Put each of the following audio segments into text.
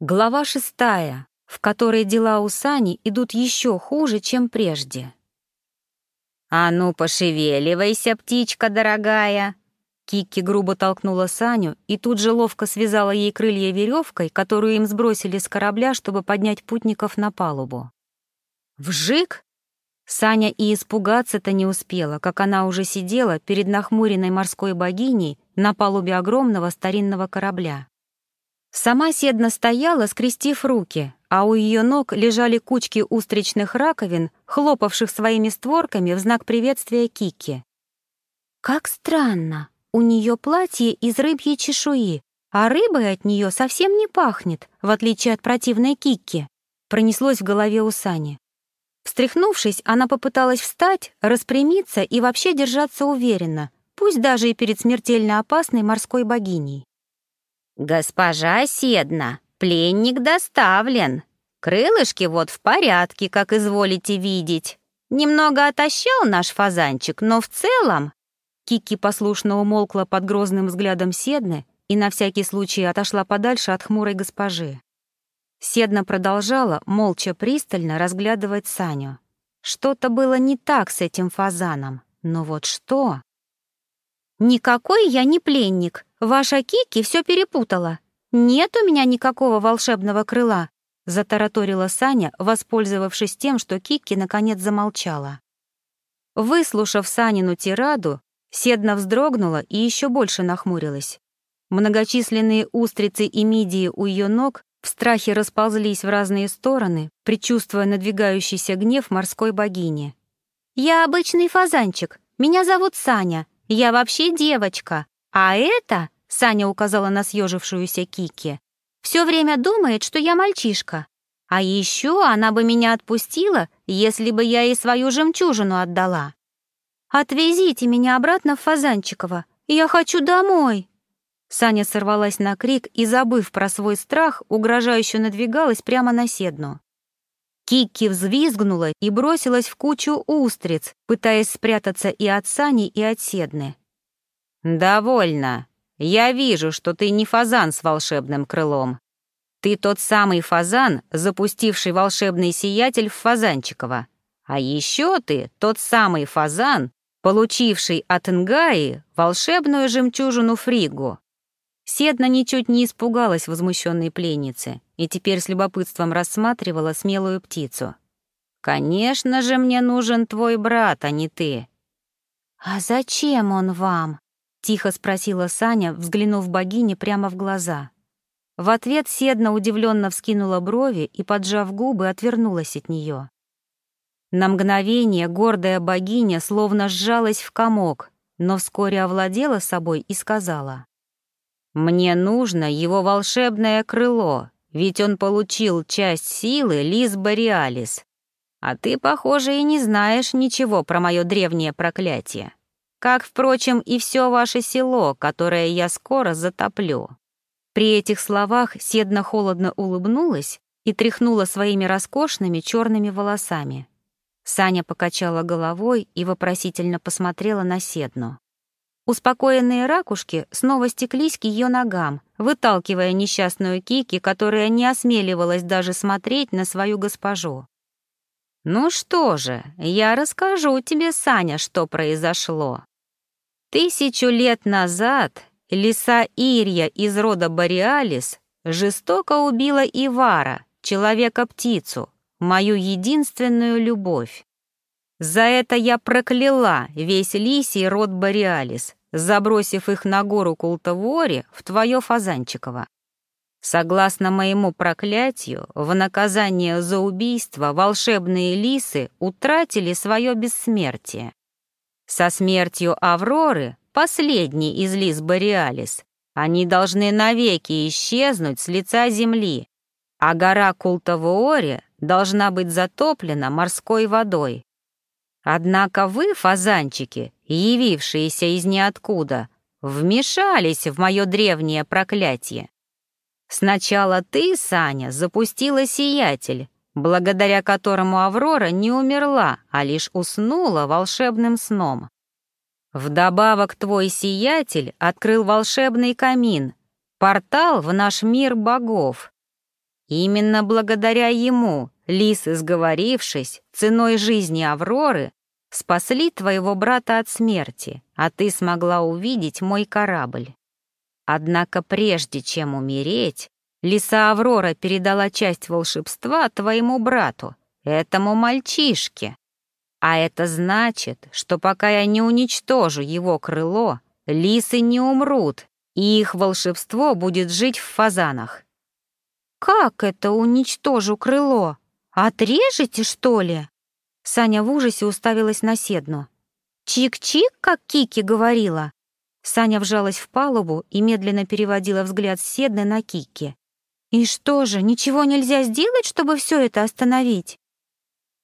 Глава шестая, в которой дела у Сани идут еще хуже, чем прежде. «А ну, пошевеливайся, птичка дорогая!» Кикки грубо толкнула Саню и тут же ловко связала ей крылья веревкой, которую им сбросили с корабля, чтобы поднять путников на палубу. Вжик! Саня и испугаться-то не успела, как она уже сидела перед нахмуренной морской богиней на палубе огромного старинного корабля. Сама Седна стояла, скрестив руки, а у ее ног лежали кучки устричных раковин, хлопавших своими створками в знак приветствия Кики. «Как странно, у нее платье из рыбьей чешуи, а рыбой от нее совсем не пахнет, в отличие от противной Кики», пронеслось в голове у Сани. Встряхнувшись, она попыталась встать, распрямиться и вообще держаться уверенно, пусть даже и перед смертельно опасной морской богиней. «Госпожа Седна, пленник доставлен. Крылышки вот в порядке, как изволите видеть. Немного отощал наш фазанчик, но в целом...» Кики послушно умолкла под грозным взглядом Седны и на всякий случай отошла подальше от хмурой госпожи. Седна продолжала молча пристально разглядывать Саню. Что-то было не так с этим фазаном, но вот что? «Никакой я не пленник. Ваша Кики все перепутала. Нет у меня никакого волшебного крыла», — затараторила Саня, воспользовавшись тем, что Кики наконец замолчала. Выслушав Санину тираду, Седна вздрогнула и еще больше нахмурилась. Многочисленные устрицы и мидии у ее ног в страхе расползлись в разные стороны, предчувствуя надвигающийся гнев морской богини. «Я обычный фазанчик. Меня зовут Саня. Я вообще девочка, а это, Саня указала на съежившуюся Кики, все время думает, что я мальчишка. А еще она бы меня отпустила, если бы я ей свою жемчужину отдала. Отвезите меня обратно в Фазанчиково. Я хочу домой. Саня сорвалась на крик и, забыв про свой страх, угрожающе надвигалась прямо на седну. Кикки взвизгнула и бросилась в кучу устриц, пытаясь спрятаться и от Сани, и от Седны. «Довольно. Я вижу, что ты не фазан с волшебным крылом. Ты тот самый фазан, запустивший волшебный сиятель в Фазанчиково. А еще ты тот самый фазан, получивший от Нгаи волшебную жемчужину Фригу. Седна ничуть не испугалась возмущенной пленницы и теперь с любопытством рассматривала смелую птицу. «Конечно же мне нужен твой брат, а не ты». «А зачем он вам?» — тихо спросила Саня, взглянув богине прямо в глаза. В ответ Седна удивленно вскинула брови и, поджав губы, отвернулась от нее. На мгновение гордая богиня словно сжалась в комок, но вскоре овладела собой и сказала. Мне нужно его волшебное крыло, ведь он получил часть силы Лис Бориалис. А ты, похоже, и не знаешь ничего про мое древнее проклятие. Как, впрочем, и все ваше село, которое я скоро затоплю». При этих словах Седна холодно улыбнулась и тряхнула своими роскошными черными волосами. Саня покачала головой и вопросительно посмотрела на Седну. Успокоенные ракушки снова стеклись к ее ногам, выталкивая несчастную Кики, которая не осмеливалась даже смотреть на свою госпожу. «Ну что же, я расскажу тебе, Саня, что произошло. Тысячу лет назад лиса Ирья из рода Бориалис жестоко убила Ивара, человека-птицу, мою единственную любовь. За это я прокляла весь лисий род Бориалис, забросив их на гору Култавори в твое Фазанчиково. Согласно моему проклятию, в наказание за убийство волшебные лисы утратили свое бессмертие. Со смертью Авроры, последней из лис Бориалис, они должны навеки исчезнуть с лица земли, а гора Култавуори должна быть затоплена морской водой. Однако вы, фазанчики, явившиеся из ниоткуда, вмешались в мое древнее проклятие. Сначала ты, Саня, запустила сиятель, благодаря которому Аврора не умерла, а лишь уснула волшебным сном. Вдобавок твой сиятель открыл волшебный камин, портал в наш мир богов. Именно благодаря ему лисы, сговорившись, ценой жизни Авроры, спасли твоего брата от смерти, а ты смогла увидеть мой корабль. Однако прежде чем умереть, лиса Аврора передала часть волшебства твоему брату, этому мальчишке. А это значит, что пока я не уничтожу его крыло, лисы не умрут, и их волшебство будет жить в фазанах. «Как это уничтожу крыло? Отрежете, что ли?» Саня в ужасе уставилась на Седну. «Чик-чик, как Кики говорила?» Саня вжалась в палубу и медленно переводила взгляд Седны на Кики. «И что же, ничего нельзя сделать, чтобы все это остановить?»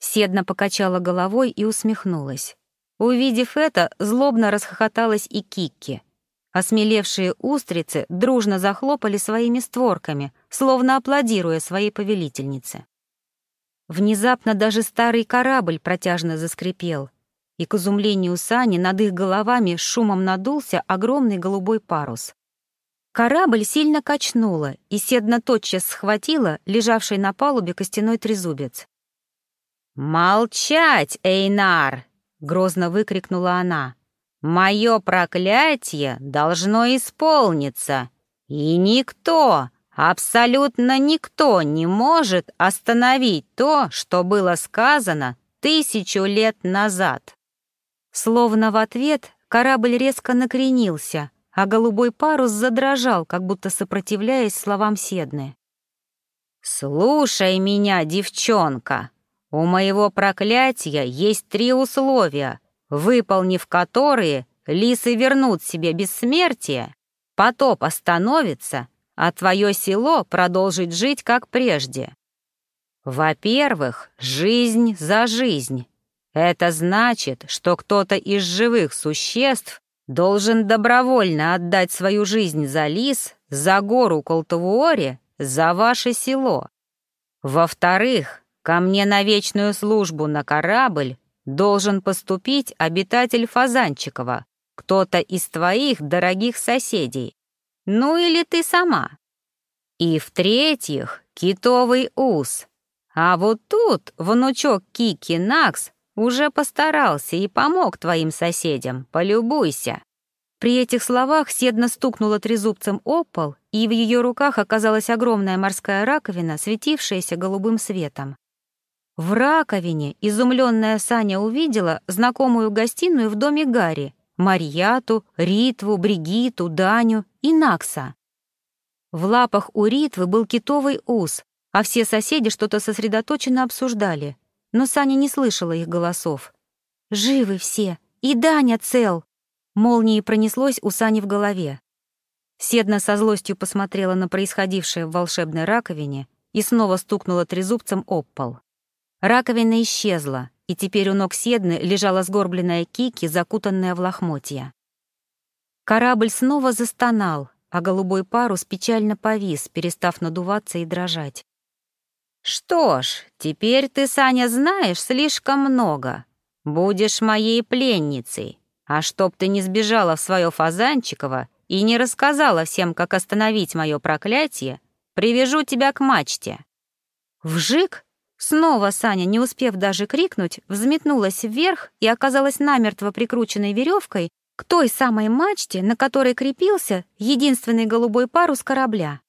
Седна покачала головой и усмехнулась. Увидев это, злобно расхохоталась и Кикки. Осмелевшие устрицы дружно захлопали своими створками, словно аплодируя своей повелительнице. Внезапно даже старый корабль протяжно заскрипел, и к изумлению Сани над их головами шумом надулся огромный голубой парус. Корабль сильно качнуло, и Седна тотчас схватила лежавший на палубе костяной трезубец. «Молчать, Эйнар!» — грозно выкрикнула она. «Мое проклятие должно исполниться, и никто, абсолютно никто не может остановить то, что было сказано тысячу лет назад». Словно в ответ корабль резко накренился, а голубой парус задрожал, как будто сопротивляясь словам Седны. «Слушай меня, девчонка!» У моего проклятия есть три условия, выполнив которые лисы вернут себе бессмертие, потоп остановится, а твое село продолжит жить как прежде. Во-первых, жизнь за жизнь. Это значит, что кто-то из живых существ должен добровольно отдать свою жизнь за лис, за гору Колтавуоре, за ваше село. Во-вторых, Ко мне на вечную службу на корабль должен поступить обитатель Фазанчикова, кто-то из твоих дорогих соседей. Ну или ты сама. И в-третьих, китовый ус. А вот тут внучок Кики Накс уже постарался и помог твоим соседям, полюбуйся. При этих словах Седна стукнула трезубцем о пол, и в ее руках оказалась огромная морская раковина, светившаяся голубым светом. В раковине изумленная Саня увидела знакомую гостиную в доме Гарри, Марьяту, Ритву, Бригиту, Даню и Накса. В лапах у Ритвы был китовый ус, а все соседи что-то сосредоточенно обсуждали, но Саня не слышала их голосов. «Живы все! И Даня цел!» Молнией пронеслось у Сани в голове. Седна со злостью посмотрела на происходившее в волшебной раковине и снова стукнула трезубцем об пол. Раковина исчезла, и теперь у ног Седны лежала сгорбленная Кики, закутанная в лохмотья. Корабль снова застонал, а голубой парус печально повис, перестав надуваться и дрожать. «Что ж, теперь ты, Саня, знаешь слишком много. Будешь моей пленницей. А чтоб ты не сбежала в свое Фазанчиково и не рассказала всем, как остановить мое проклятие, привяжу тебя к мачте». «Вжик?» Снова Саня, не успев даже крикнуть, взметнулась вверх и оказалась намертво прикрученной веревкой к той самой мачте, на которой крепился единственный голубой парус корабля.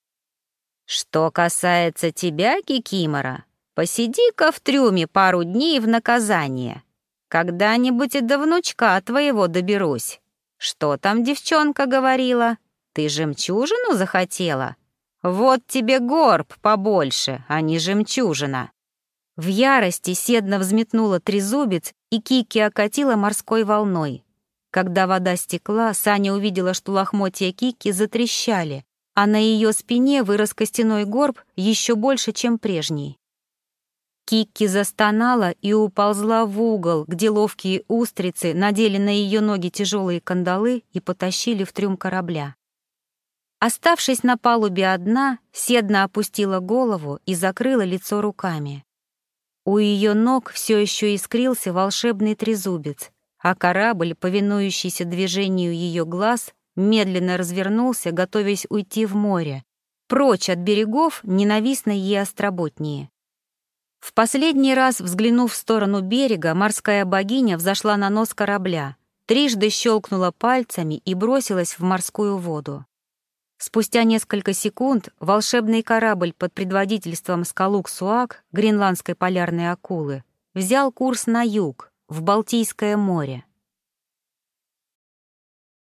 «Что касается тебя, Кикимора, посиди-ка в трюме пару дней в наказание. Когда-нибудь и до внучка твоего доберусь. Что там девчонка говорила? Ты жемчужину захотела? Вот тебе горб побольше, а не жемчужина». В ярости Седна взметнула трезубец, и Кики окатила морской волной. Когда вода стекла, Саня увидела, что лохмотья Кики затрещали, а на ее спине вырос костяной горб еще больше, чем прежний. Кикки застонала и уползла в угол, где ловкие устрицы надели на ее ноги тяжелые кандалы и потащили в трюм корабля. Оставшись на палубе одна, Седна опустила голову и закрыла лицо руками. У ее ног все еще искрился волшебный трезубец, а корабль, повинующийся движению ее глаз, медленно развернулся, готовясь уйти в море. прочь от берегов ненавистной ей остроботнее. В последний раз, взглянув в сторону берега, морская богиня взошла на нос корабля, трижды щелкнула пальцами и бросилась в морскую воду. Спустя несколько секунд волшебный корабль под предводительством Скалук-Суак, гренландской полярной акулы, взял курс на юг, в Балтийское море.